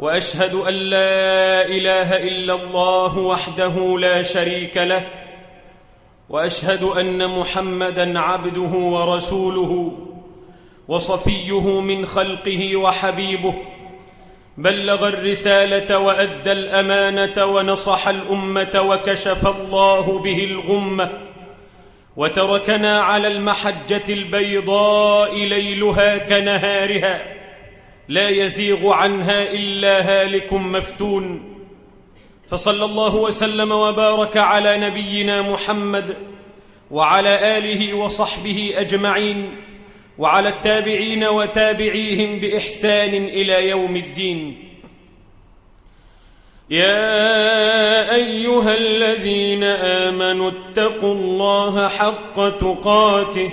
وأشهد أن لا إله إلا الله وحده لا شريك له وأشهد أن محمدا عبده ورسوله وصفيه من خلقه وحبيبه بلغ الرسالة وأدى الأمانة ونصح الأمة وكشف الله به الغمة وتركنا على المحجة البيضاء ليلها كنهارها. لا يزيغ عنها إلا هالك مفتون. فصلى الله وسلم وبارك على نبينا محمد وعلى آله وصحبه أجمعين وعلى التابعين وتابعيهم بإحسان إلى يوم الدين. يا أيها الذين آمنوا اتقوا الله حق تقاته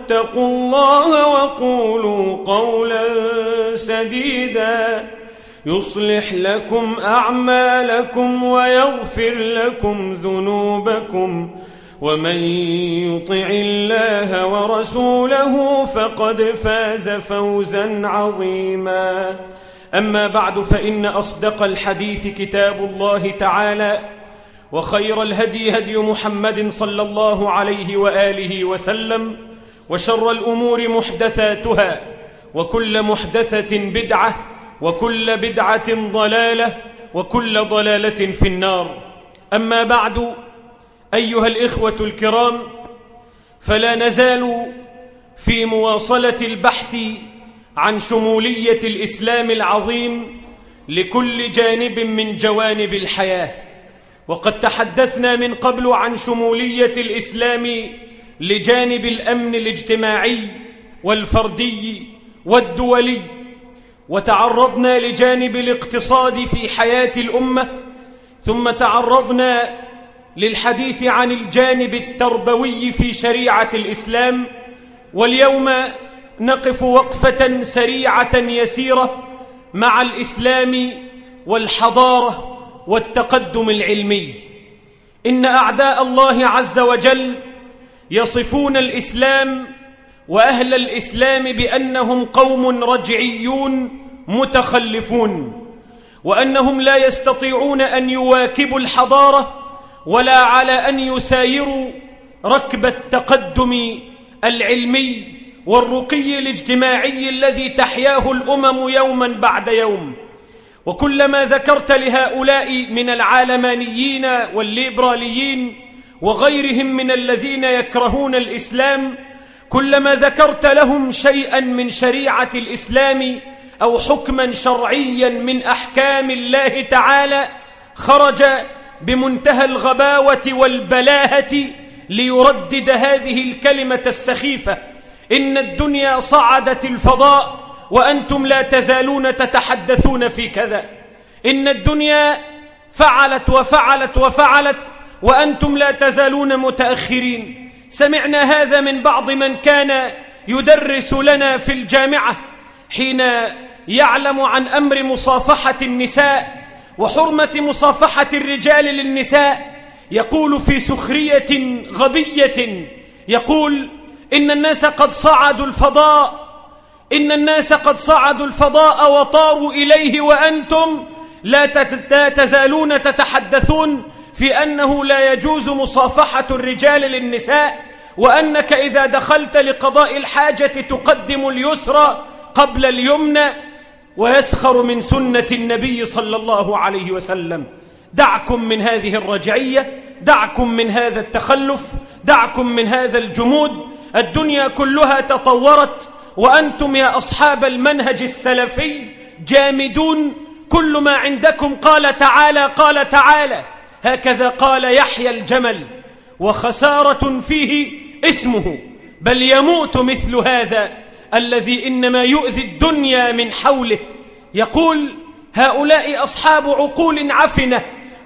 اتقوا الله وقولوا قولا سديدا. يصلح لكم أعمالكم ويغفر لكم ذنوبكم. ومن يطع الله ورسوله فقد فاز فوزا عظيما. أما بعد فإن أصدق الحديث كتاب الله تعالى وخير الهدي هدي محمد صلى الله عليه وآله وسلم وشر الأمور محدثاتها وكل محدثة بدعة وكل بدعة ضلالة وكل ضلالة في النار. أما بعد أيها الإخوة الكرام فلا نزال في مواصلة البحث عن شمولية الإسلام العظيم لكل جانب من جوانب الحياة. وقد تحدثنا من قبل عن شمولية الإسلام لجانب الأمن الاجتماعي والفردي والدولي وتعرضنا لجانب الاقتصاد في حياة الأمة ثم تعرضنا للحديث عن الجانب التربوي في شريعة الإسلام واليوم نقف وقفة سريعة يسيرة مع الإسلام والحضارة والتقدم العلمي. إن أعداء الله عز وجل يصفون الإسلام وأهل الإسلام بأنهم قوم رجعيون متخلفون وأنهم لا يستطيعون أن يواكبوا الحضارة ولا على أن يسايروا ركب التقدم العلمي والرقي الاجتماعي الذي تحياه الأمم يوما بعد يوم. وكلما ذكرت لهؤلاء من العالمانيين والليبراليين وغيرهم من الذين يكرهون الإسلام كلما ذكرت لهم شيئا من شريعة الإسلام أو حكما شرعيا من أحكام الله تعالى خرج بمنتهى الغباوة والبلاهة ليردد هذه الكلمة السخيفة إن الدنيا صعدت الفضاء وأنتم لا تزالون تتحدثون في كذا. إن الدنيا فعلت وفعلت وفعلت وأنتم لا تزالون متأخرين. سمعنا هذا من بعض من كان يدرس لنا في الجامعة حين يعلم عن أمر مصافحة النساء وحرمة مصافحة الرجال للنساء. يقول في سخرية غبية يقول إن الناس قد صعدوا الفضاء إن الناس قد صعدوا الفضاء وطاروا إليه وأنتم لا تزالون تتحدثون في أنه لا يجوز مصافحة الرجال للنساء وأنك إذا دخلت لقضاء الحاجة تقدم اليسرى قبل اليمنى ويسخر من سنة النبي صلى الله عليه وسلم. دعكم من هذه الرجعية دعكم من هذا التخلف دعكم من هذا الجمود. الدنيا كلها تطورت وأنتم يا أصحاب المنهج السلفي جامدون. كل ما عندكم قال تعالى قال تعالى. هكذا قال يحيى الجمل وخسارة فيه اسمه بل يموت مثل هذا الذي إنما يؤذي الدنيا من حوله. يقول هؤلاء أصحاب عقول عفنة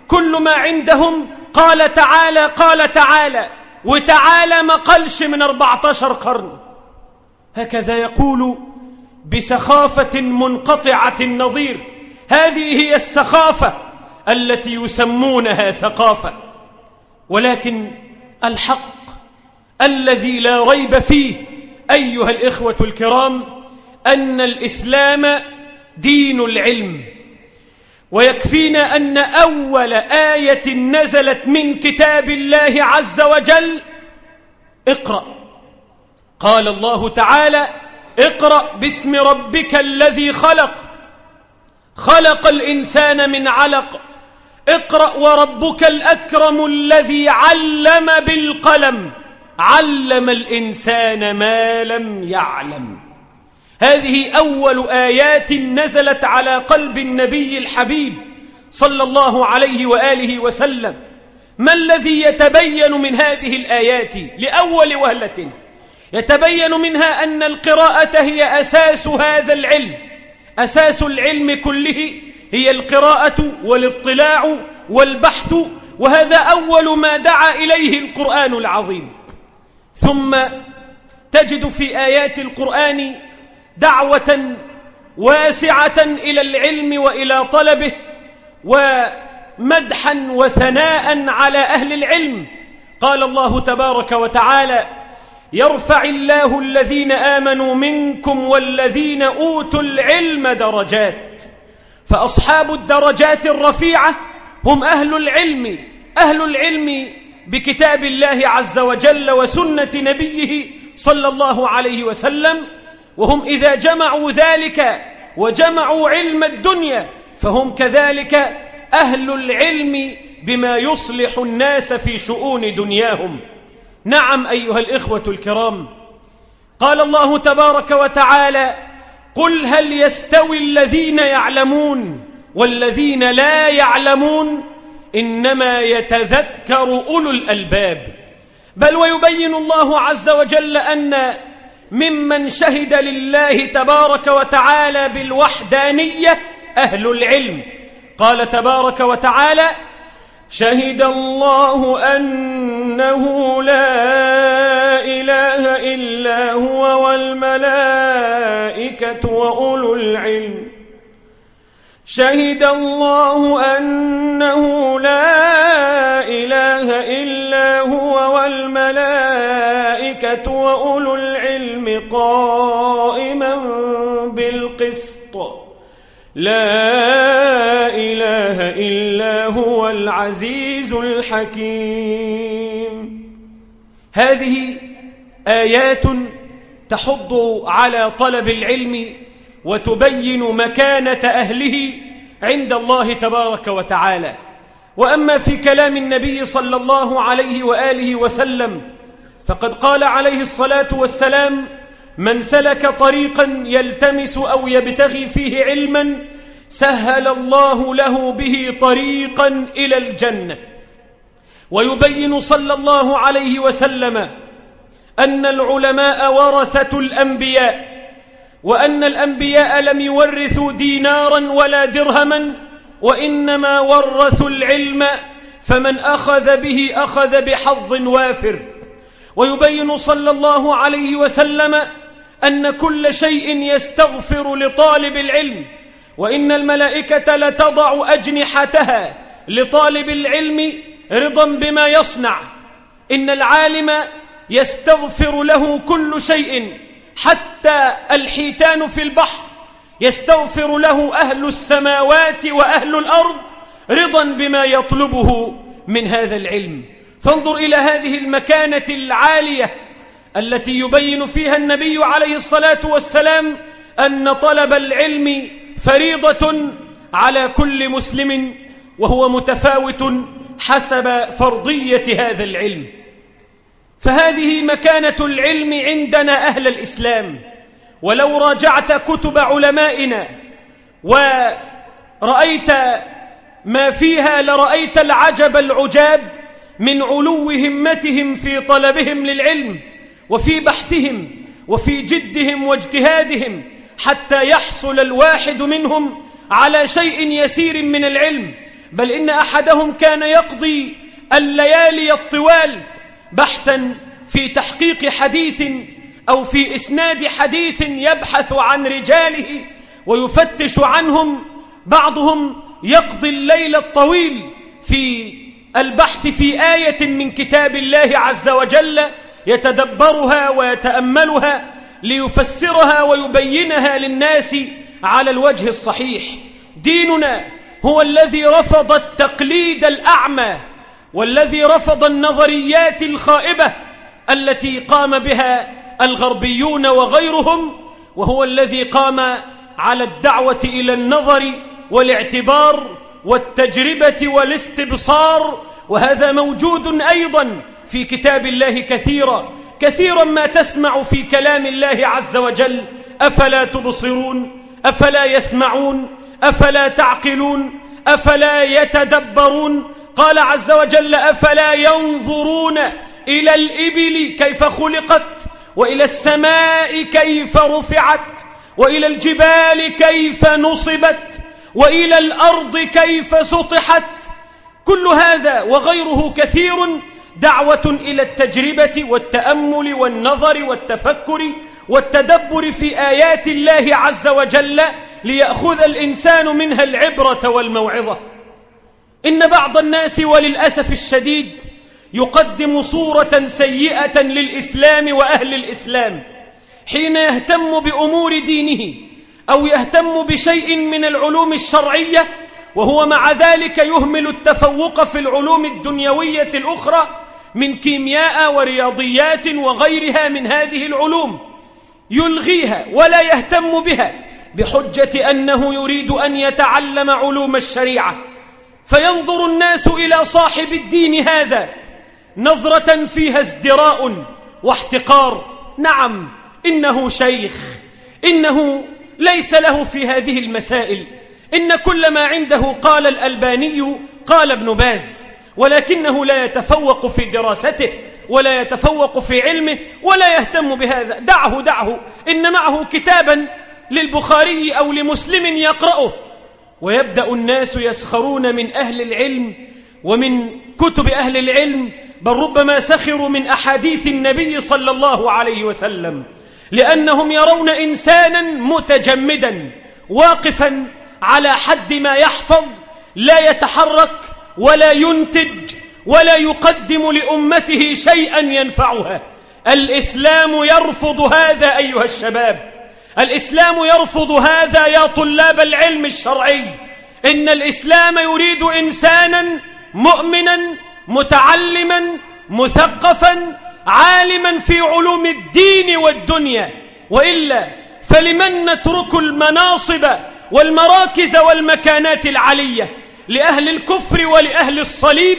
كل ما عندهم قال تعالى قال تعالى وتعالى ما قلش من 14 قرن. هكذا يقول بسخافة منقطعة النظير. هذه هي السخافة التي يسمونها ثقافة ولكن الحق الذي لا ريب فيه أيها الإخوة الكرام أن الإسلام دين العلم ويكفينا أن أول آية نزلت من كتاب الله عز وجل اقرأ. قال الله تعالى اقرأ باسم ربك الذي خلق خلق الإنسان من علق. اقرأ وربك الأكرم الذي علم بالقلم. علم الإنسان ما لم يعلم. هذه أول آيات نزلت على قلب النبي الحبيب صلى الله عليه وآله وسلم. ما الذي يتبين من هذه الآيات لأول وهلة؟ يتبين منها أن القراءة هي أساس هذا العلم. أساس العلم كله هي القراءة والاطلاع والبحث وهذا أول ما دعا إليه القرآن العظيم. ثم تجد في آيات القرآن دعوة واسعة إلى العلم وإلى طلبه ومدحا وثناء على أهل العلم. قال الله تبارك وتعالى يرفع الله الذين آمنوا منكم والذين أوتوا العلم درجات. فأصحاب الدرجات الرفيعة هم أهل العلم أهل العلم بكتاب الله عز وجل وسنة نبيه صلى الله عليه وسلم وهم إذا جمعوا ذلك وجمعوا علم الدنيا فهم كذلك أهل العلم بما يصلح الناس في شؤون دنياهم. نعم أيها الإخوة الكرام قال الله تبارك وتعالى قل هل يستوي الذين يعلمون والذين لا يعلمون إنما يتذكر أولو الألباب بل ويبين الله عز وجل أن ممن شهد لله تبارك وتعالى بالوحدانية أهل العلم قال تبارك وتعالى شهد الله أنه لا إله إلا هو والملائكة وأولو العلم. شهد الله أنه لا إله إلا هو والملائكة وأولو العلم قائما بالقسط. لا إله إلا هو العزيز الحكيم. هذه آيات تحض على طلب العلم وتبين مكانة أهله عند الله تبارك وتعالى. وأما في كلام النبي صلى الله عليه وآله وسلم فقد قال عليه الصلاة والسلام من سلك طريقا يلتمس أو يبتغي فيه علما سهل الله له به طريقا إلى الجنة. ويبين صلى الله عليه وسلم أن العلماء ورثة الأنبياء وأن الأنبياء لم يورثوا دينارا ولا درهما وإنما ورثوا العلم فمن أخذ به أخذ بحظ وافر. ويبين صلى الله عليه وسلم أن كل شيء يستغفر لطالب العلم وإن الملائكة لتضع أجنحتها لطالب العلم رضا بما يصنع. إن العالم يستغفر له كل شيء حتى الحيتان في البحر. يستغفر له أهل السماوات وأهل الأرض رضا بما يطلبه من هذا العلم. فانظر إلى هذه المكانة العالية التي يبين فيها النبي عليه الصلاة والسلام أن طلب العلم فريضة على كل مسلم وهو متفاوت حسب فرضية هذا العلم. فهذه مكانة العلم عندنا أهل الإسلام. ولو راجعت كتب علمائنا ورأيت ما فيها لرأيت العجب العجاب من علو همتهم في طلبهم للعلم وفي بحثهم وفي جدهم واجتهادهم حتى يحصل الواحد منهم على شيء يسير من العلم. بل إن أحدهم كان يقضي الليالي الطوال بحثا في تحقيق حديث أو في إسناد حديث يبحث عن رجاله ويفتش عنهم بعضهم يقضي الليل الطويل في البحث في آية من كتاب الله عز وجل يتدبرها ويتأملها ليفسرها ويبينها للناس على الوجه الصحيح. ديننا هو الذي رفض التقليد الأعمى والذي رفض النظريات الخائبة التي قام بها الغربيون وغيرهم وهو الذي قام على الدعوة إلى النظر والاعتبار والتجربة والاستبصار وهذا موجود أيضا في كتاب الله كثيرا كثيرا ما تسمع في كلام الله عز وجل أفلا تبصرون؟ أفلا يسمعون؟ أفلا تعقلون؟ أفلا يتدبرون؟ قال عز وجل أفلا ينظرون إلى الإبل كيف خلقت وإلى السماء كيف رفعت وإلى الجبال كيف نصبت وإلى الأرض كيف سطحت. كل هذا وغيره كثير دعوة إلى التجربة والتأمل والنظر والتفكر والتدبر في آيات الله عز وجل ليأخذ الإنسان منها العبرة والموعظة. إن بعض الناس وللأسف الشديد يقدم صورة سيئة للإسلام وأهل الإسلام حين يهتم بأمور دينه أو يهتم بشيء من العلوم الشرعية وهو مع ذلك يهمل التفوق في العلوم الدنيوية الأخرى من كيمياء ورياضيات وغيرها من هذه العلوم يلغيها ولا يهتم بها بحجة أنه يريد أن يتعلم علوم الشريعة. فينظر الناس إلى صاحب الدين هذا نظرة فيها ازدراء واحتقار. نعم إنه شيخ إنه ليس له في هذه المسائل. إن كل ما عنده قال الألباني قال ابن باز ولكنه لا يتفوق في دراسته ولا يتفوق في علمه ولا يهتم بهذا. دعه دعه إن معه كتابا للبخاري أو لمسلم يقرأه. ويبدأ الناس يسخرون من أهل العلم ومن كتب أهل العلم بل ربما سخروا من أحاديث النبي صلى الله عليه وسلم لأنهم يرون إنسانا متجمدا واقفا على حد ما يحفظ لا يتحرك ولا ينتج ولا يقدم لأمته شيئا ينفعها. الإسلام يرفض هذا أيها الشباب. الإسلام يرفض هذا يا طلاب العلم الشرعي. إن الإسلام يريد إنسانا مؤمنا متعلما مثقفا عالما في علوم الدين والدنيا. وإلا فلمن نترك المناصب والمراكز والمكانات العلية؟ لأهل الكفر ولأهل الصليب؟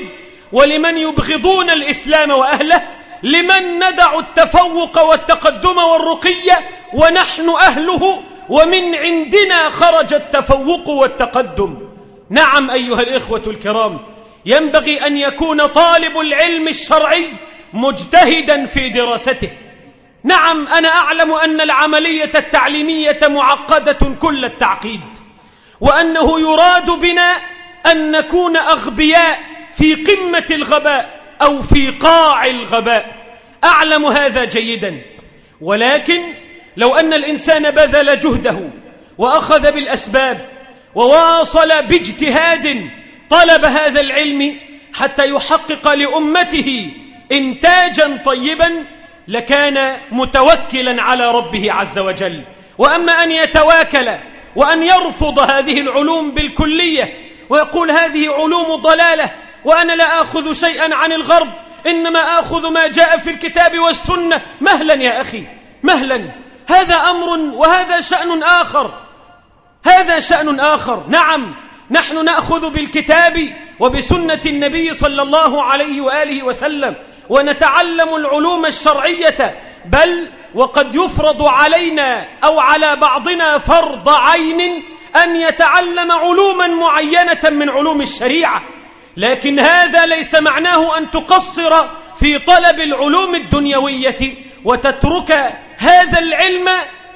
ولمن يبغضون الإسلام وأهله؟ لمن ندع التفوق والتقدم والرقية؟ ونحن أهله ومن عندنا خرج التفوق والتقدم. نعم أيها الإخوة الكرام ينبغي أن يكون طالب العلم الشرعي مجتهدا في دراسته. نعم أنا أعلم أن العملية التعليمية معقدة كل التعقيد وأنه يراد بنا أن نكون أغبياء في قمة الغباء أو في قاع الغباء. أعلم هذا جيدا ولكن لو أن الإنسان بذل جهده وأخذ بالأسباب وواصل باجتهاد طلب هذا العلم حتى يحقق لأمته إنتاجا طيبا لكان متوكلا على ربه عز وجل. وأما أن يتواكل وأن يرفض هذه العلوم بالكلية ويقول هذه علوم ضلالة وأنا لا آخذ شيئا عن الغرب إنما آخذ ما جاء في الكتاب والسنة. مهلا يا أخي مهلا. هذا أمر وهذا شأن آخر. هذا شأن آخر. نعم نحن نأخذ بالكتاب وبسنة النبي صلى الله عليه وآله وسلم ونتعلم العلوم الشرعية بل وقد يفرض علينا أو على بعضنا فرض عين أن يتعلم علوما معينة من علوم الشريعة. لكن هذا ليس معناه أن تقصر في طلب العلوم الدنيوية وتترك هذا العلم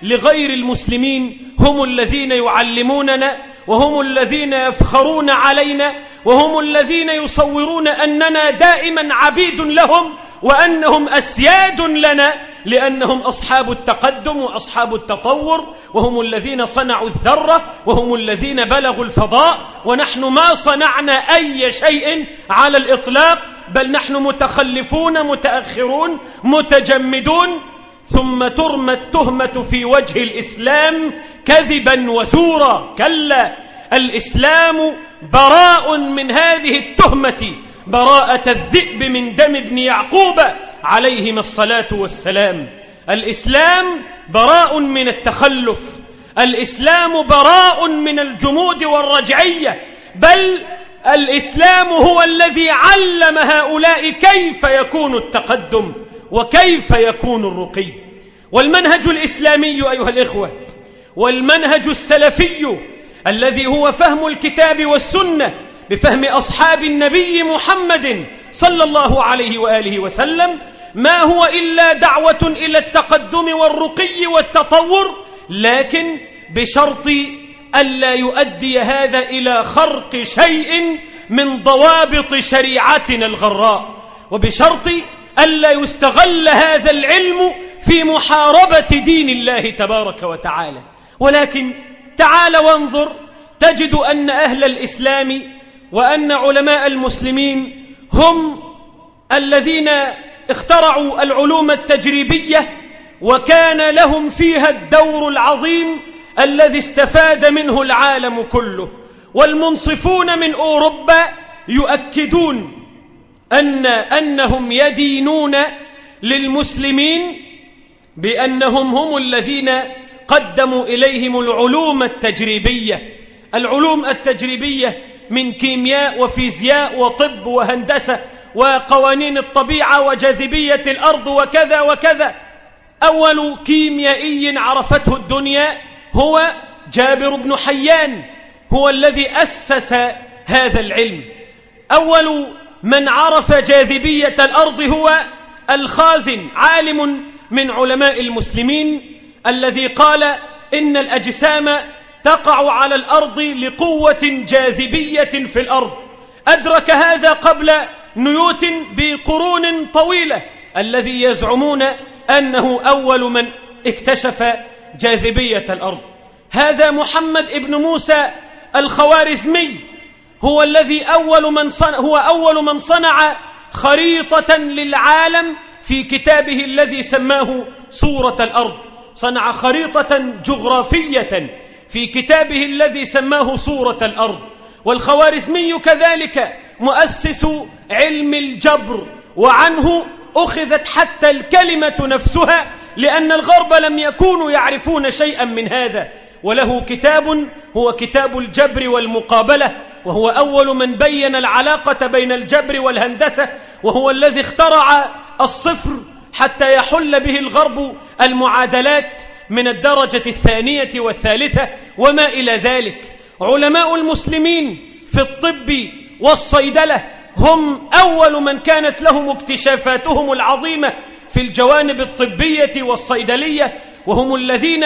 لغير المسلمين هم الذين يعلموننا وهم الذين يفخرون علينا وهم الذين يصورون أننا دائما عبيد لهم وأنهم أسياد لنا لأنهم أصحاب التقدم وأصحاب التطور وهم الذين صنعوا الذرة وهم الذين بلغوا الفضاء ونحن ما صنعنا أي شيء على الإطلاق بل نحن متخلفون متأخرون متجمدون ثم ترمى التهمة في وجه الإسلام كذبا وثورا. كلا الإسلام براء من هذه التهمة براءة الذئب من دم ابن يعقوب عليهما الصلاة والسلام. الإسلام براء من التخلف الإسلام براء من الجمود والرجعية بل الإسلام هو الذي علم هؤلاء كيف يكون التقدم. وكيف يكون الرقي؟ والمنهج الإسلامي أيها الإخوة والمنهج السلفي الذي هو فهم الكتاب والسنة بفهم أصحاب النبي محمد صلى الله عليه وآله وسلم ما هو إلا دعوة إلى التقدم والرقي والتطور لكن بشرط ألا يؤدي هذا إلى خرق شيء من ضوابط شريعتنا الغراء وبشرط ألا يستغل هذا العلم في محاربة دين الله تبارك وتعالى. ولكن تعال وانظر تجد أن أهل الإسلام وأن علماء المسلمين هم الذين اخترعوا العلوم التجريبية وكان لهم فيها الدور العظيم الذي استفاد منه العالم كله. والمنصفون من أوروبا يؤكدون أن أنهم يدينون للمسلمين بأنهم هم الذين قدموا إليهم العلوم التجريبية. العلوم التجريبية من كيمياء وفيزياء وطب وهندسة وقوانين الطبيعة وجاذبية الأرض وكذا وكذا. أول كيميائي عرفته الدنيا هو جابر بن حيان هو الذي أسس هذا العلم. أول من عرف جاذبية الأرض هو الخازن عالم من علماء المسلمين الذي قال إن الأجسام تقع على الأرض لقوة جاذبية في الأرض. أدرك هذا قبل نيوتن بقرون طويلة. الذي يزعمون أنه أول من اكتشف جاذبية الأرض. هذا محمد ابن موسى الخوارزمي هو الذي أول من صنع هو أول من صنع خريطة للعالم في كتابه الذي سماه صورة الأرض. صنع خريطة جغرافية في كتابه الذي سماه صورة الأرض. والخوارزمي كذلك مؤسس علم الجبر وعنه أخذت حتى الكلمة نفسها لأن الغرب لم يكونوا يعرفون شيئا من هذا. وله كتاب هو كتاب الجبر والمقابلة. وهو أول من بين العلاقة بين الجبر والهندسة وهو الذي اخترع الصفر حتى يحل به الغرب المعادلات من الدرجة الثانية والثالثة وما إلى ذلك. علماء المسلمين في الطب والصيدلة هم أول من كانت لهم اكتشافاتهم العظيمة في الجوانب الطبية والصيدلية وهم الذين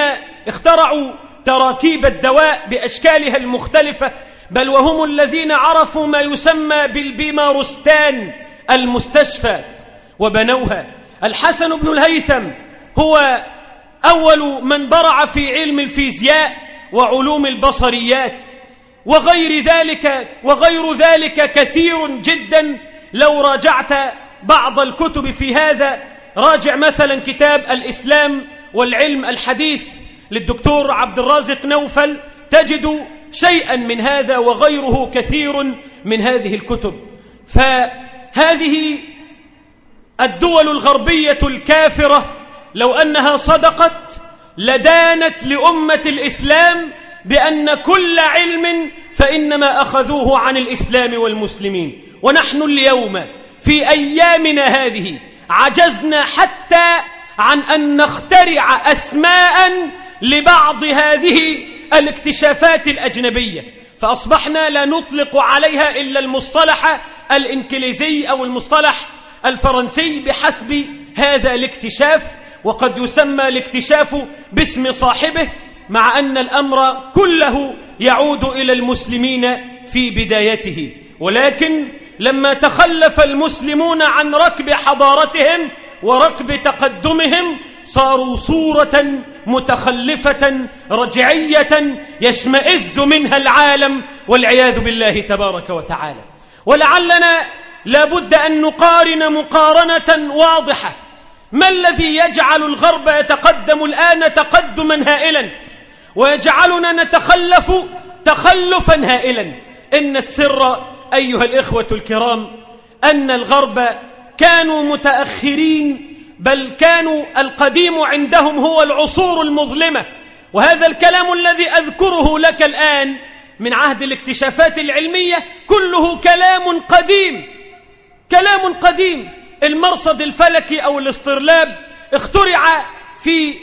اخترعوا تراكيب الدواء بأشكالها المختلفة بل وهم الذين عرفوا ما يسمى بالبيمارستان المستشفى وبنوها. الحسن بن الهيثم هو أول من برع في علم الفيزياء وعلوم البصريات. وغير ذلك وغير ذلك كثير جدا. لو راجعت بعض الكتب في هذا راجع مثلا كتاب الإسلام والعلم الحديث للدكتور عبد الرازق نوفل تجد شيئا من هذا وغيره كثير من هذه الكتب. فهذه الدول الغربية الكافرة لو أنها صدقت لدانت لأمة الإسلام بأن كل علم فإنما أخذوه عن الإسلام والمسلمين. ونحن اليوم في أيامنا هذه عجزنا حتى عن أن نخترع أسماء لبعض هذه الاكتشافات الأجنبية فأصبحنا لا نطلق عليها إلا المصطلح الإنكليزي أو المصطلح الفرنسي بحسب هذا الاكتشاف وقد يسمى الاكتشاف باسم صاحبه مع أن الأمر كله يعود إلى المسلمين في بدايته. ولكن لما تخلف المسلمون عن ركب حضارتهم وركب تقدمهم صاروا صورة متخلفة رجعية يشمئز منها العالم والعياذ بالله تبارك وتعالى. ولعلنا لابد أن نقارن مقارنة واضحة. ما الذي يجعل الغرب يتقدم الآن تقدما هائلا؟ ويجعلنا نتخلف تخلفا هائلا. إن السر أيها الإخوة الكرام أن الغرب كانوا متأخرين بل كانوا القديم عندهم هو العصور المظلمة. وهذا الكلام الذي أذكره لك الآن من عهد الاكتشافات العلمية كله كلام قديم. كلام قديم. المرصد الفلكي أو الاسترلاب اخترع في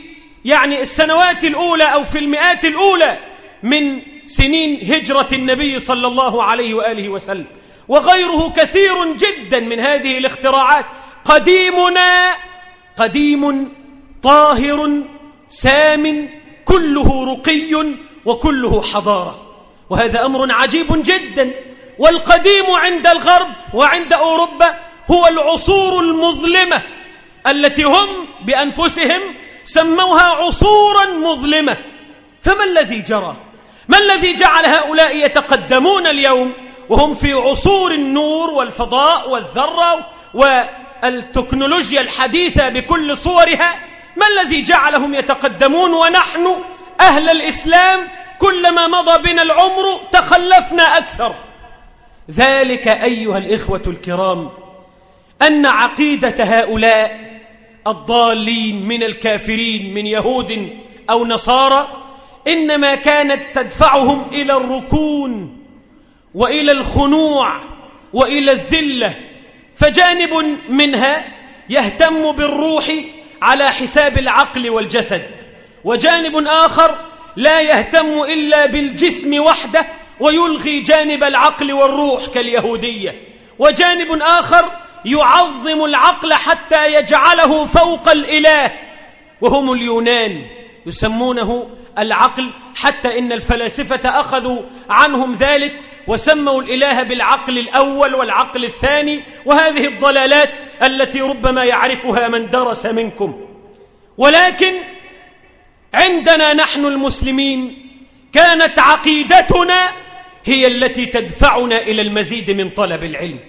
يعني السنوات الأولى أو في المئات الأولى من سنين هجرة النبي صلى الله عليه وآله وسلم. وغيره كثير جدا من هذه الاختراعات. قديمنا قديم طاهر سام كله رقي وكله حضارة. وهذا أمر عجيب جدا. والقديم عند الغرب وعند أوروبا هو العصور المظلمة التي هم بأنفسهم سموها عصورا مظلمة. فما الذي جرى؟ ما الذي جعل هؤلاء يتقدمون اليوم؟ وهم في عصور النور والفضاء والذرة والتكنولوجيا الحديثة بكل صورها ما الذي جعلهم يتقدمون ونحن أهل الإسلام كلما مضى بنا العمر تخلفنا أكثر؟ ذلك أيها الإخوة الكرام أن عقيدة هؤلاء الضالين من الكافرين من يهود أو نصارى إنما كانت تدفعهم إلى الركون وإلى الخنوع وإلى الذلة فجانب منها يهتم بالروح على حساب العقل والجسد وجانب آخر لا يهتم إلا بالجسم وحده ويلغي جانب العقل والروح كاليهودية وجانب آخر يعظم العقل حتى يجعله فوق الإله وهم اليونان يسمونه العقل حتى إن الفلاسفة أخذوا عنهم ذلك وسموا الإله بالعقل الأول والعقل الثاني وهذه الضلالات التي ربما يعرفها من درس منكم. ولكن عندنا نحن المسلمين كانت عقيدتنا هي التي تدفعنا إلى المزيد من طلب العلم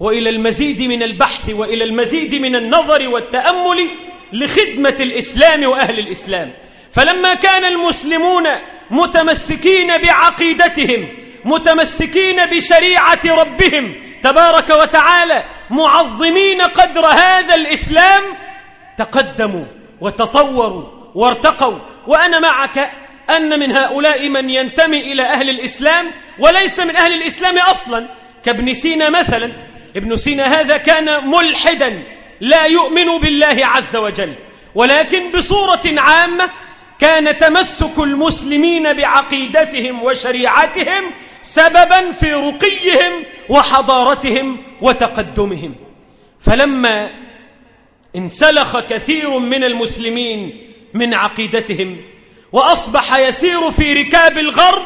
وإلى المزيد من البحث وإلى المزيد من النظر والتأمل لخدمة الإسلام وأهل الإسلام. فلما كان المسلمون متمسكين بعقيدتهم متمسكين بشريعة ربهم تبارك وتعالى معظمين قدر هذا الإسلام تقدموا وتطوروا وارتقوا. وأنا معك أن من هؤلاء من ينتمي إلى أهل الإسلام وليس من أهل الإسلام أصلا. كابن سينا مثلا ابن سينا هذا كان ملحدا لا يؤمن بالله عز وجل. ولكن بصورة عامة كان تمسك المسلمين بعقيدتهم وشريعتهم سببا في رقيهم وحضارتهم وتقدمهم. فلما انسلخ كثير من المسلمين من عقيدتهم وأصبح يسير في ركاب الغرب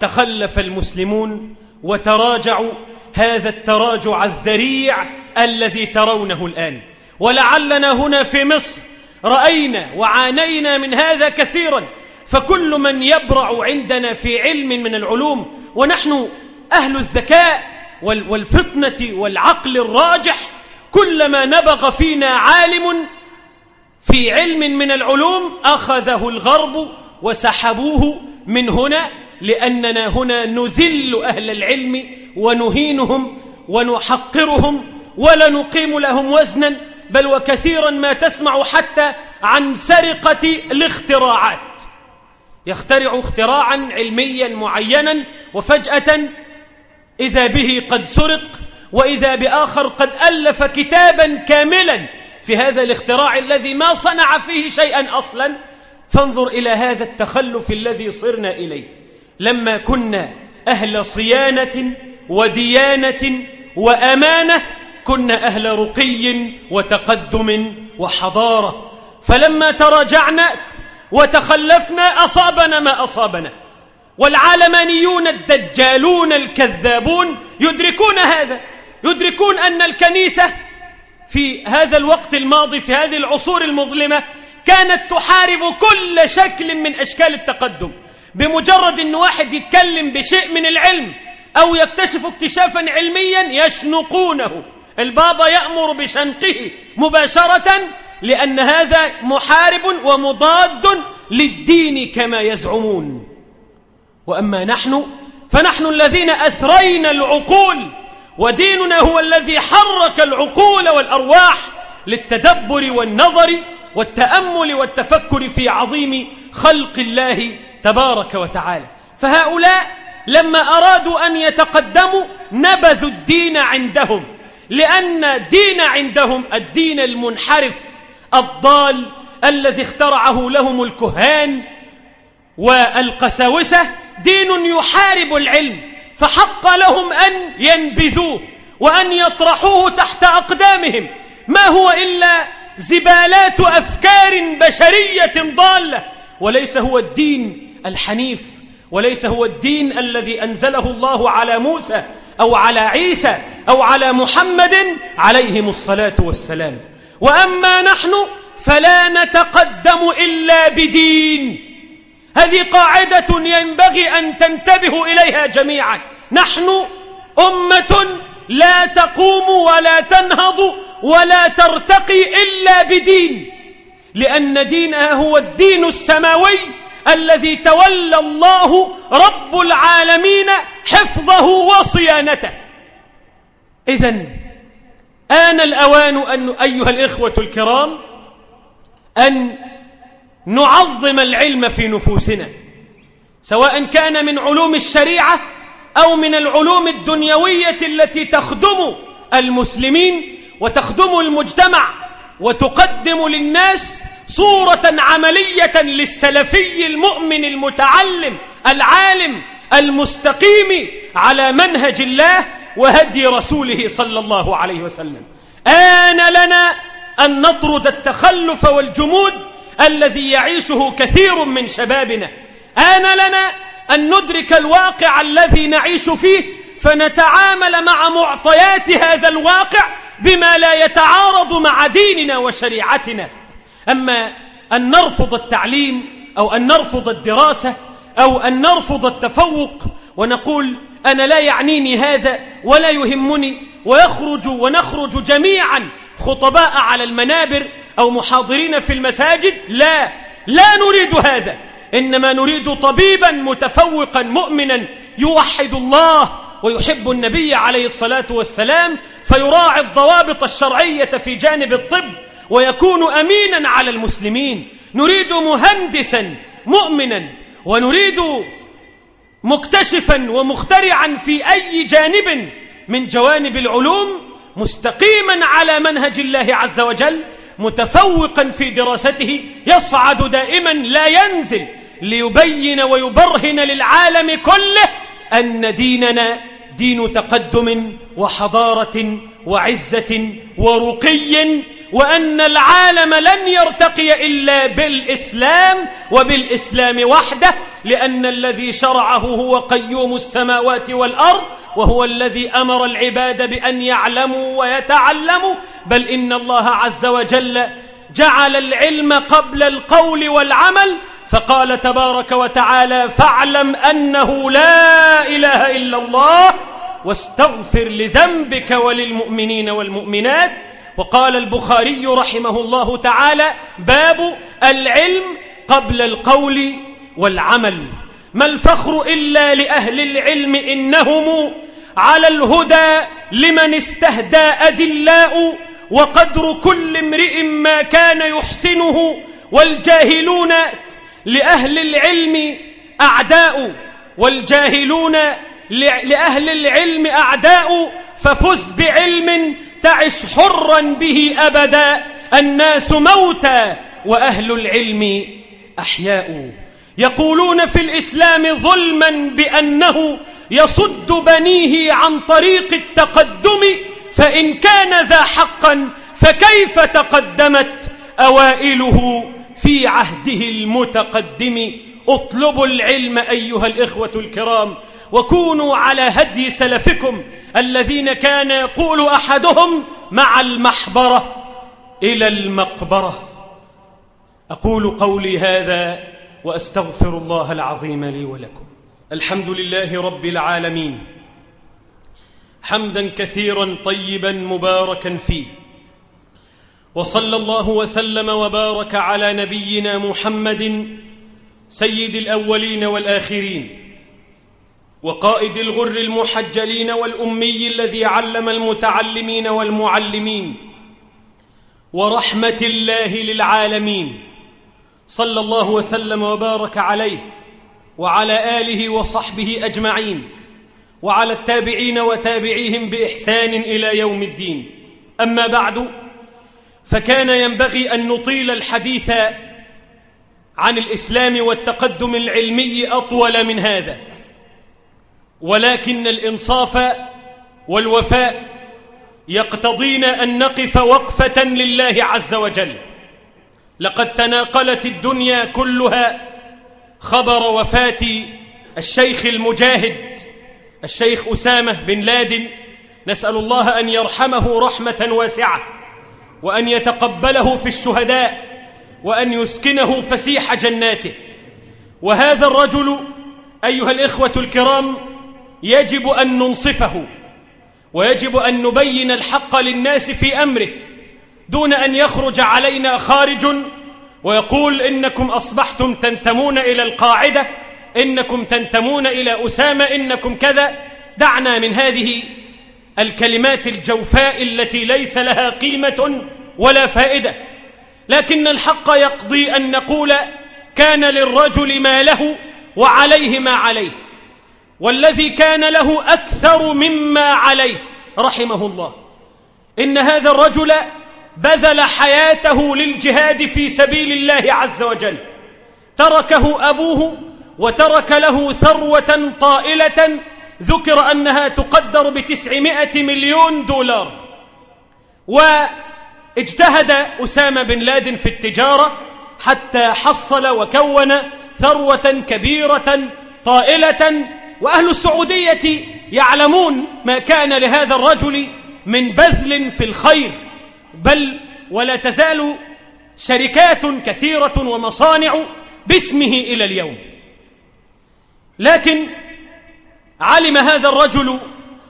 تخلف المسلمون وتراجعوا هذا التراجع الذريع الذي ترونه الآن. ولعلنا هنا في مصر رأينا وعانينا من هذا كثيرا. فكل من يبرع عندنا في علم من العلوم ونحن أهل الذكاء والفطنة والعقل الراجح كلما نبغ فينا عالم في علم من العلوم أخذه الغرب وسحبوه من هنا لأننا هنا نذل أهل العلم ونهينهم ونحقرهم ولا نقيم لهم وزنا بل وكثيرا ما تسمع حتى عن سرقة الاختراعات. يخترع اختراعا علميا معينا وفجأة إذا به قد سرق وإذا بآخر قد ألف كتابا كاملا في هذا الاختراع الذي ما صنع فيه شيئا أصلا. فانظر إلى هذا التخلف الذي صرنا إليه. لما كنا أهل صيانة وديانة وأمانة كنا أهل رقي وتقدم وحضارة. فلما تراجعنا وتخلفنا أصابنا ما أصابنا. والعالمانيون الدجالون الكذابون يدركون هذا. يدركون أن الكنيسة في هذا الوقت الماضي في هذه العصور المظلمة كانت تحارب كل شكل من أشكال التقدم. بمجرد أن واحد يتكلم بشيء من العلم أو يكتشف اكتشافا علميا يشنقونه. البابا يأمر بشنقه مباشرة لأن هذا محارب ومضاد للدين كما يزعمون. وأما نحن فنحن الذين أثرينا العقول وديننا هو الذي حرك العقول والأرواح للتدبر والنظر والتأمل والتفكر في عظيم خلق الله تبارك وتعالى. فهؤلاء لما أرادوا أن يتقدموا نبذوا الدين عندهم لأن الدين عندهم الدين المنحرف. الضال الذي اخترعه لهم الكهان والقساوسة دين يحارب العلم فحق لهم أن ينبذوه وأن يطرحوه تحت أقدامهم. ما هو إلا زبالات أفكار بشرية ضالة. وليس هو الدين الحنيف وليس هو الدين الذي أنزله الله على موسى أو على عيسى أو على محمد عليهم الصلاة والسلام. وأما نحن فلا نتقدم إلا بدين. هذه قاعدة ينبغي أن تنتبهوا إليها جميعا. نحن أمة لا تقوم ولا تنهض ولا ترتقي إلا بدين. لأن دينها هو الدين السماوي الذي تولى الله رب العالمين حفظه وصيانته. إذا آن الأوان أن أيها الإخوة الكرام أن نعظم العلم في نفوسنا سواء كان من علوم الشريعة أو من العلوم الدنيوية التي تخدم المسلمين وتخدم المجتمع وتقدم للناس صورة عملية للسلفي المؤمن المتعلم العالم المستقيم على منهج الله وهدي رسوله صلى الله عليه وسلم. آن لنا أن نطرد التخلف والجمود الذي يعيشه كثير من شبابنا. آن لنا أن ندرك الواقع الذي نعيش فيه فنتعامل مع معطيات هذا الواقع بما لا يتعارض مع ديننا وشريعتنا. أما أن نرفض التعليم أو أن نرفض الدراسة أو أن نرفض التفوق ونقول أنا لا يعنيني هذا ولا يهمني ويخرج ونخرج جميعا خطباء على المنابر أو محاضرين في المساجد. لا لا نريد هذا. إنما نريد طبيبا متفوقا مؤمنا يوحد الله ويحب النبي عليه الصلاة والسلام فيراعي الضوابط الشرعية في جانب الطب ويكون أمينا على المسلمين. نريد مهندسا مؤمنا ونريد مكتشفا ومخترعا في أي جانب من جوانب العلوم مستقيما على منهج الله عز وجل متفوقا في دراسته يصعد دائما لا ينزل ليبين ويبرهن للعالم كله أن ديننا دين تقدم وحضارة وعزة ورقي وأن العالم لن يرتقي إلا بالإسلام وبالإسلام وحده لأن الذي شرعه هو قيوم السماوات والأرض وهو الذي أمر العباد بأن يعلموا ويتعلموا بل إن الله عز وجل جعل العلم قبل القول والعمل فقال تبارك وتعالى فاعلم أنه لا إله إلا الله واستغفر لذنبك وللمؤمنين والمؤمنات وقال البخاري رحمه الله تعالى باب العلم قبل القول والعمل. ما الفخر إلا لأهل العلم إنهم على الهدى لمن استهدى أدلاء وقدر كل امرئ ما كان يحسنه والجاهلون لأهل العلم أعداء والجاهلون لأهل العلم أعداء ففز بعلم تعش حرا به أبدا الناس موتى وأهل العلم أحياء. يقولون في الإسلام ظلما بأنه يصد بنيه عن طريق التقدم فإن كان ذا حقا فكيف تقدمت أوائله في عهده المتقدم؟ اطلبوا العلم أيها الإخوة الكرام وكونوا على هدي سلفكم الذين كان يقول أحدهم مع المحبرة إلى المقبرة. أقول قولي هذا وأستغفر الله العظيم لي ولكم. الحمد لله رب العالمين. حمدا كثيرا طيبا مباركا فيه. وصلى الله وسلم وبارك على نبينا محمد سيد الأولين والآخرين. وقائد الغر المحجلين والأمي الذي علم المتعلمين والمعلمين ورحمة الله للعالمين صلى الله وسلم وبارك عليه وعلى آله وصحبه أجمعين وعلى التابعين وتابعيهم بإحسان إلى يوم الدين. أما بعد فكان ينبغي أن نطيل الحديث عن الإسلام والتقدم العلمي أطول من هذا. ولكن الإنصاف والوفاء يقتضين أن نقف وقفة لله عز وجل. لقد تناقلت الدنيا كلها خبر وفاة الشيخ المجاهد الشيخ أسامة بن لادن. نسأل الله أن يرحمه رحمة واسعة وأن يتقبله في الشهداء وأن يسكنه فسيح جناته. وهذا الرجل أيها الإخوة الكرام يجب أن ننصفه ويجب أن نبين الحق للناس في أمره دون أن يخرج علينا خارج ويقول إنكم أصبحتم تنتمون إلى القاعدة إنكم تنتمون إلى أسامة إنكم كذا. دعنا من هذه الكلمات الجوفاء التي ليس لها قيمة ولا فائدة. لكن الحق يقضي أن نقول كان للرجل ما له وعليه ما عليه. والذي كان له أكثر مما عليه رحمه الله. إن هذا الرجل بذل حياته للجهاد في سبيل الله عز وجل. تركه أبوه وترك له ثروة طائلة ذكر أنها تقدر بتسعمائة مليون دولار. واجتهد أسامة بن لادن في التجارة حتى حصل وكون ثروة كبيرة طائلة وأهل السعودية يعلمون ما كان لهذا الرجل من بذل في الخير بل ولا تزال شركات كثيرة ومصانع باسمه إلى اليوم. لكن علم هذا الرجل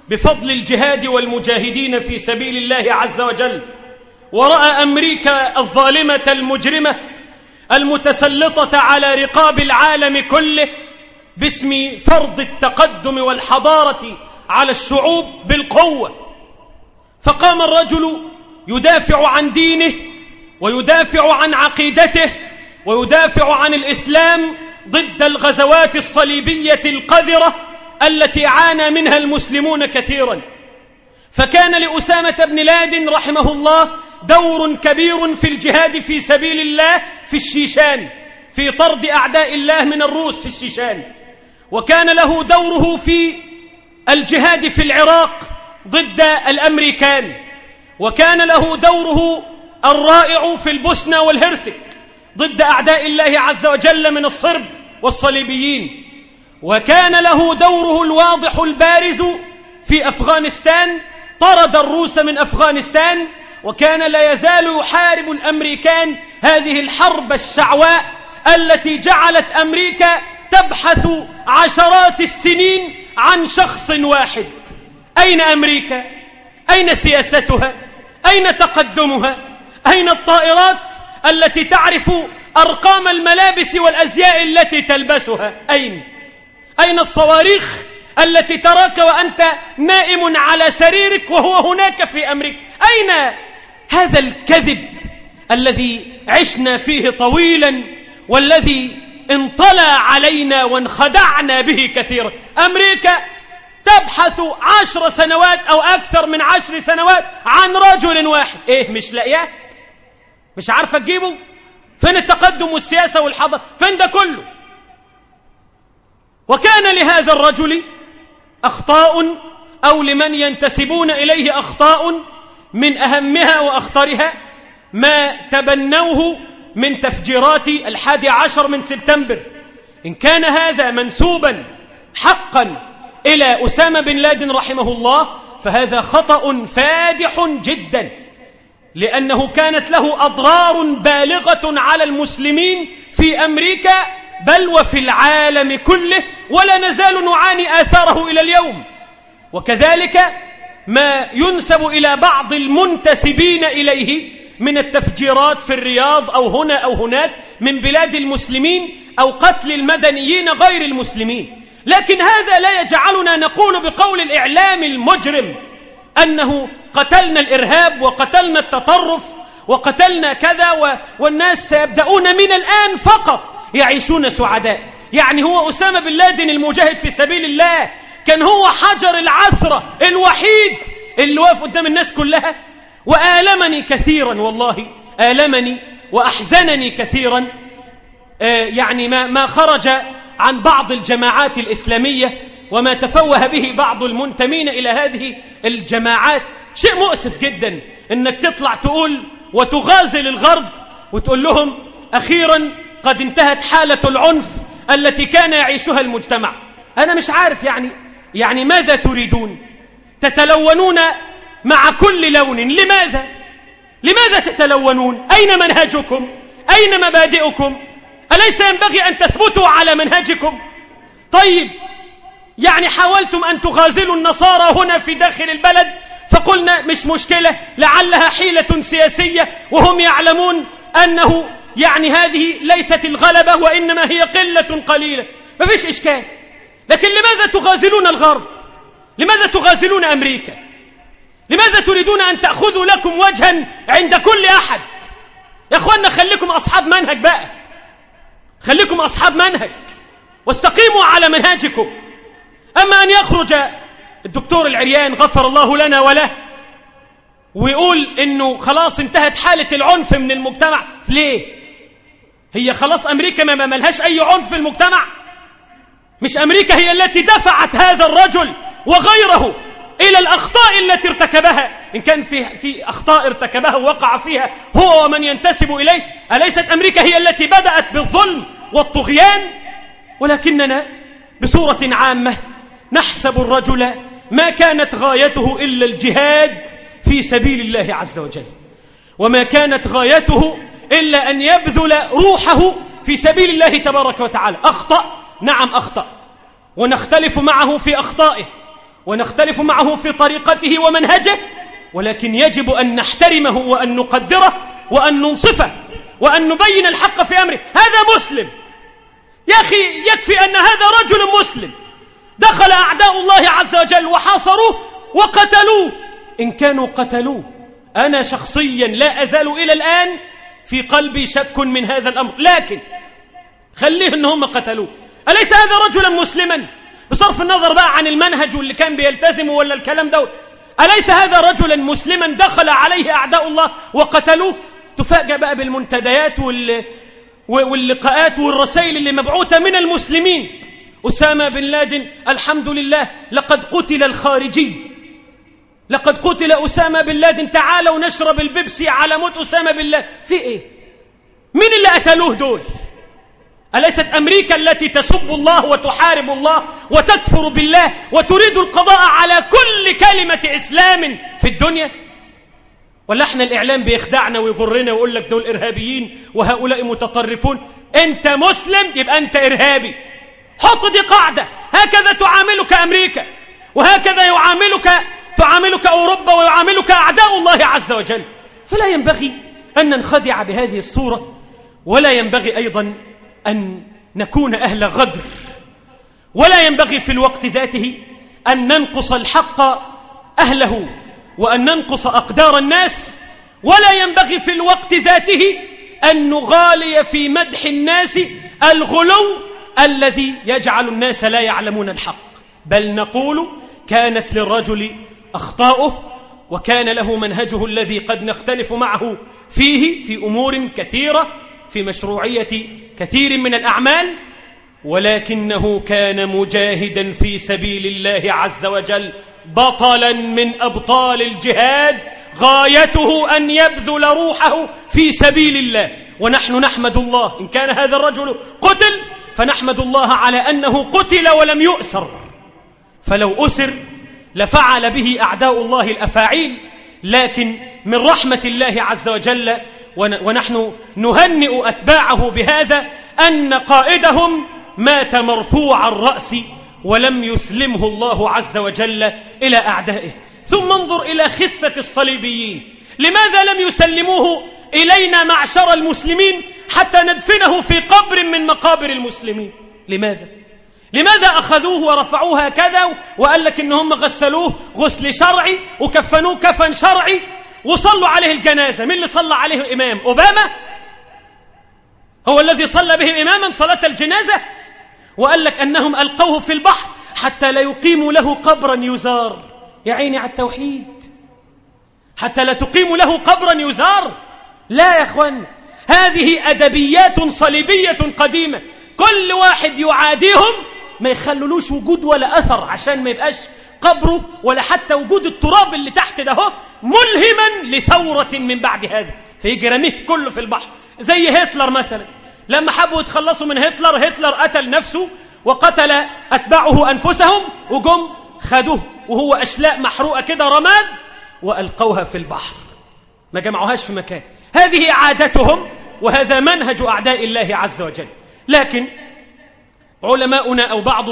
بفضل الجهاد والمجاهدين في سبيل الله عز وجل ورأى أمريكا الظالمة المجرمة المتسلطة على رقاب العالم كله باسم فرض التقدم والحضارة على الشعوب بالقوة. فقام الرجل يدافع عن دينه ويدافع عن عقيدته ويدافع عن الإسلام ضد الغزوات الصليبية القذرة التي عانى منها المسلمون كثيرا. فكان لأسامة بن لادن رحمه الله دور كبير في الجهاد في سبيل الله في الشيشان في طرد أعداء الله من الروس في الشيشان. وكان له دوره في الجهاد في العراق ضد الأمريكان. وكان له دوره الرائع في البوسنة والهرسك ضد أعداء الله عز وجل من الصرب والصليبيين. وكان له دوره الواضح البارز في أفغانستان طرد الروس من أفغانستان وكان لا يزال يحارب الأمريكان هذه الحرب الشعواء التي جعلت أمريكا تبحث عشرات السنين عن شخص واحد. أين أمريكا؟ أين سياستها؟ أين تقدمها؟ أين الطائرات التي تعرف أرقام الملابس والأزياء التي تلبسها؟ أين؟ أين الصواريخ التي تراك وأنت نائم على سريرك وهو هناك في أمريكا؟ أين هذا الكذب الذي عشنا فيه طويلا والذي انطلى علينا وانخدعنا به كثيرا أمريكا تبحث عشر سنوات أو أكثر من عشر سنوات عن رجل واحد. إيه مش لاقياه؟ مش عارفة تجيبه؟ فين التقدم والسياسة والحضر فين ده كله؟ وكان لهذا الرجل أخطاء أو لمن ينتسبون إليه أخطاء من أهمها وأخطرها ما تبنوه من تفجيرات الحادي عشر من سبتمبر. إن كان هذا منسوبا حقا إلى أسامة بن لادن رحمه الله فهذا خطأ فادح جدا لأنه كانت له أضرار بالغة على المسلمين في أمريكا بل وفي العالم كله ولا نزال نعاني آثاره إلى اليوم. وكذلك ما ينسب إلى بعض المنتسبين إليه من التفجيرات في الرياض أو هنا أو هناك من بلاد المسلمين أو قتل المدنيين غير المسلمين. لكن هذا لا يجعلنا نقول بقول الإعلام المجرم أنه قتلنا الإرهاب وقتلنا التطرف وقتلنا كذا والناس سيبدأون من الآن فقط يعيشون سعداء. يعني هو أسامة بن لادن المجاهد في سبيل الله كان هو حجر العثرة الوحيد اللي واقف قدام الناس كلها. وآلمني كثيرا والله آلمني وأحزنني كثيرا. آه يعني ما, ما خرج عن بعض الجماعات الإسلامية وما تفوه به بعض المنتمين إلى هذه الجماعات. شيء مؤسف جدا إنك تطلع تقول وتغازل الغرب وتقول لهم أخيرا قد انتهت حالة العنف التي كان يعيشها المجتمع. أنا مش عارف يعني يعني ماذا تريدون؟ تتلونون مع كل لون. لماذا؟ لماذا تتلونون؟ أين منهجكم؟ أين مبادئكم؟ أليس ينبغي أن تثبتوا على منهجكم؟ طيب يعني حاولتم أن تغازلوا النصارى هنا في داخل البلد؟ فقلنا مش مشكلة لعلها حيلة سياسية وهم يعلمون أنه يعني هذه ليست الغلبة وإنما هي قلة قليلة. ما فيش إشكال. لكن لماذا تغازلون الغرب؟ لماذا تغازلون أمريكا؟ لماذا تريدون أن تأخذوا لكم وجها عند كل أحد؟ يا أخوانا خليكم أصحاب منهج بقى. خليكم أصحاب منهج. واستقيموا على منهاجكم أما أن يخرج الدكتور العريان غفر الله لنا وله ويقول إنه خلاص انتهت حالة العنف من المجتمع. ليه؟ هي خلاص أمريكا ما ملهاش أي عنف في المجتمع. مش أمريكا هي التي دفعت هذا الرجل وغيره. إلى الأخطاء التي ارتكبها. إن كان في, في أخطاء ارتكبها ووقع فيها هو ومن ينتسب إليه. أليست أمريكا هي التي بدأت بالظلم والطغيان؟ ولكننا بصورة عامة نحسب الرجل ما كانت غايته إلا الجهاد في سبيل الله عز وجل. وما كانت غايته إلا أن يبذل روحه في سبيل الله تبارك وتعالى. أخطأ؟ نعم أخطأ. ونختلف معه في أخطائه. ونختلف معه في طريقته ومنهجه ولكن يجب أن نحترمه وأن نقدره وأن ننصفه وأن نبين الحق في أمره. هذا مسلم. يا أخي يكفي أن هذا رجل مسلم. دخل أعداء الله عز وجل وحاصروه وقتلوه. إن كانوا قتلوه أنا شخصيا لا أزال إلى الآن في قلبي شك من هذا الأمر. لكن خليه أن هم قتلوه. أليس هذا رجلا مسلما؟ بصرف النظر بقى عن المنهج واللي كان بيلتزمه ولا الكلام ده أليس هذا رجلا مسلما دخل عليه أعداء الله وقتلوه؟ تفاجأ بقى بالمنتديات وال... واللقاءات والرسائل اللي مبعوثة من المسلمين. أسامة بن لادن الحمد لله لقد قتل الخارجي. لقد قتل أسامة بن لادن. تعالوا نشرب البيبسي على موت أسامة بن لادن. في إيه؟ مين اللي قتلوه دول؟ أليست أمريكا التي تسب الله وتحارب الله وتكفر بالله وتريد القضاء على كل كلمة إسلام في الدنيا؟ ولا إحنا الإعلام بيخدعنا ويغرنا ويقول لك دول إرهابيين وهؤلاء متطرفون؟ أنت مسلم يبقى أنت إرهابي. حط دي قاعدة. هكذا تعاملك أمريكا وهكذا يعاملك تعاملك أوروبا ويعاملك أعداء الله عز وجل. فلا ينبغي أن ننخدع بهذه الصورة ولا ينبغي أيضا أن نكون أهل غدر. ولا ينبغي في الوقت ذاته أن ننقص الحق أهله وأن ننقص أقدار الناس. ولا ينبغي في الوقت ذاته أن نغالي في مدح الناس الغلو الذي يجعل الناس لا يعلمون الحق. بل نقول كانت للرجل أخطاؤه وكان له منهجه الذي قد نختلف معه فيه في أمور كثيرة في مشروعية كثير من الأعمال ولكنه كان مجاهدا في سبيل الله عز وجل بطلا من أبطال الجهاد غايته أن يبذل روحه في سبيل الله. ونحن نحمد الله إن كان هذا الرجل قتل فنحمد الله على أنه قتل ولم يؤسر. فلو أسر لفعل به أعداء الله الأفاعيل لكن من رحمة الله عز وجل ونحن نهنئ أتباعه بهذا أن قائدهم مات مرفوع الرأس ولم يسلمه الله عز وجل إلى أعدائه. ثم انظر إلى خسة الصليبيين. لماذا لم يسلموه إلينا معشر المسلمين حتى ندفنه في قبر من مقابر المسلمين؟ لماذا؟ لماذا أخذوه ورفعوه هكذا وقال لك إنهم غسلوه غسل شرعي وكفنوه كفن شرعي وصلوا عليه الجنازة. من اللي صلى عليه إمام أوباما؟ هو الذي صلى به إماما صلاة الجنازة؟ وقال لك أنهم ألقوه في البحر حتى لا يقيموا له قبرا يزار. يا عيني على التوحيد. حتى لا تقيموا له قبرا يزار. لا يا أخوان هذه أدبيات صليبية قديمة. كل واحد يعاديهم ما يخللوش وجود ولا أثر عشان ما يبقاش قبره ولا حتى وجود التراب اللي تحت ده ملهما لثورة من بعد هذا. فيجي رميه كله في البحر زي هتلر مثلا. لما حبوا يتخلصوا من هتلر هتلر قتل نفسه وقتل أتباعه أنفسهم وجم خدوه وهو أشلاء محروقة كده رماد وألقوها في البحر. ما جمعوهاش في مكان. هذه عادتهم وهذا منهج أعداء الله عز وجل. لكن علماؤنا أو بعض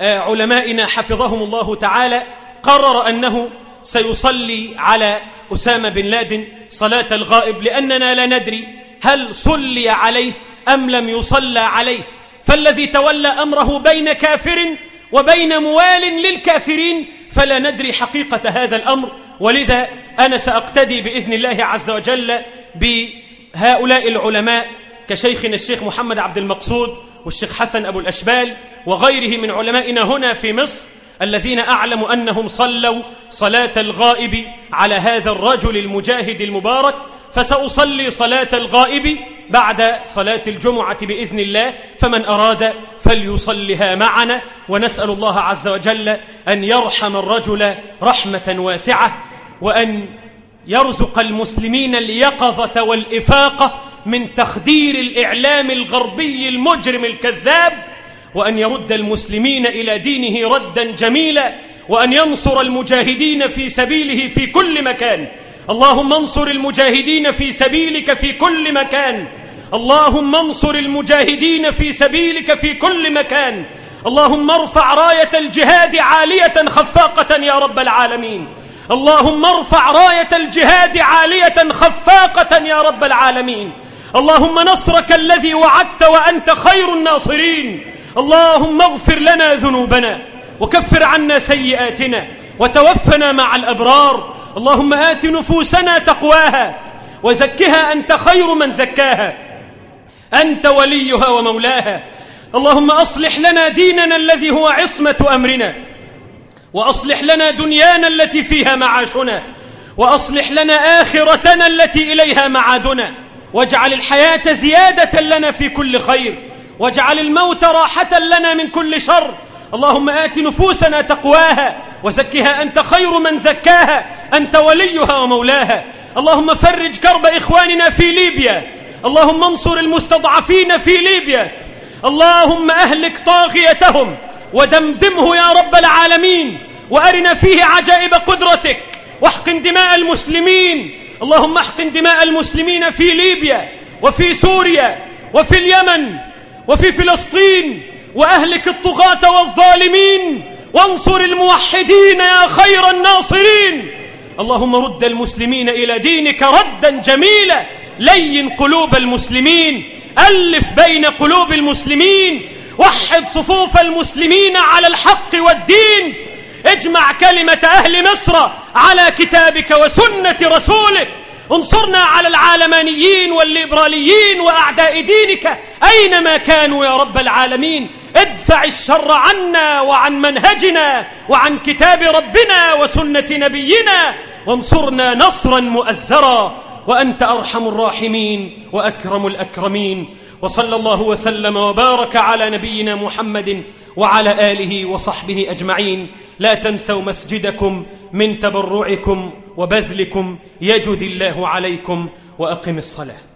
علمائنا حفظهم الله تعالى قرر أنه سيصلي على أسامة بن لادن صلاة الغائب لأننا لا ندري هل صلي عليه أم لم يصلى عليه. فالذي تولى أمره بين كافر وبين موال للكافرين فلا ندري حقيقة هذا الأمر. ولذا أنا سأقتدي بإذن الله عز وجل بهؤلاء العلماء كشيخنا الشيخ محمد عبد المقصود والشيخ حسن أبو الأشبال وغيره من علمائنا هنا في مصر الذين أعلم أنهم صلوا صلاة الغائب على هذا الرجل المجاهد المبارك فسأصلي صلاة الغائب بعد صلاة الجمعة بإذن الله فمن أراد فليصلها معنا ونسأل الله عز وجل أن يرحم الرجل رحمة واسعة وأن يرزق المسلمين اليقظة والإفاقة من تخدير الإعلام الغربي المجرم الكذاب وأن يرد المسلمين إلى دينه ردا جميلا وأن ينصر المجاهدين في سبيله في كل مكان. اللهم انصر المجاهدين في سبيلك في كل مكان. اللهم انصر المجاهدين في سبيلك في كل مكان. اللهم ارفع راية الجهاد عالية خفاقة يا رب العالمين. اللهم ارفع راية الجهاد عالية خفاقة يا رب العالمين. اللهم نصرك الذي وعدت وأنت خير الناصرين. اللهم اغفر لنا ذنوبنا وكفر عنا سيئاتنا وتوفنا مع الأبرار. اللهم آت نفوسنا تقواها وزكها أنت خير من زكاها. أنت وليها ومولاها. اللهم أصلح لنا ديننا الذي هو عصمة أمرنا. وأصلح لنا دنيانا التي فيها معاشنا. وأصلح لنا آخرتنا التي إليها معادنا. واجعل الحياة زيادة لنا في كل خير. واجعل الموت راحة لنا من كل شر. اللهم آت نفوسنا تقواها وزكها أنت خير من زكاها. أنت وليها ومولاها. اللهم فرج كرب إخواننا في ليبيا. اللهم انصر المستضعفين في ليبيا. اللهم أهلك طاغيتهم ودمدمه يا رب العالمين. وأرنا فيه عجائب قدرتك. واحقن دماء المسلمين. اللهم احقن دماء المسلمين في ليبيا وفي سوريا وفي اليمن وفي فلسطين وأهلك الطغاة والظالمين وانصر الموحدين يا خير الناصرين. اللهم رد المسلمين إلى دينك ردا جميلا. لين قلوب المسلمين. ألف بين قلوب المسلمين. وحد صفوف المسلمين على الحق والدين. اجمع كلمة أهل مصر على كتابك وسنة رسولك. انصرنا على العالمانيين والليبراليين وأعداء دينك أينما كانوا يا رب العالمين. ادفع الشر عنا وعن منهجنا وعن كتاب ربنا وسنة نبينا. وانصرنا نصرا مؤزرا. وأنت أرحم الراحمين وأكرم الأكرمين. وصلى الله وسلم وبارك على نبينا محمد وعلى آله وصحبه أجمعين. لا تنسوا مسجدكم من تبرعكم وبذلكم يجد الله عليكم وأقم الصلاة.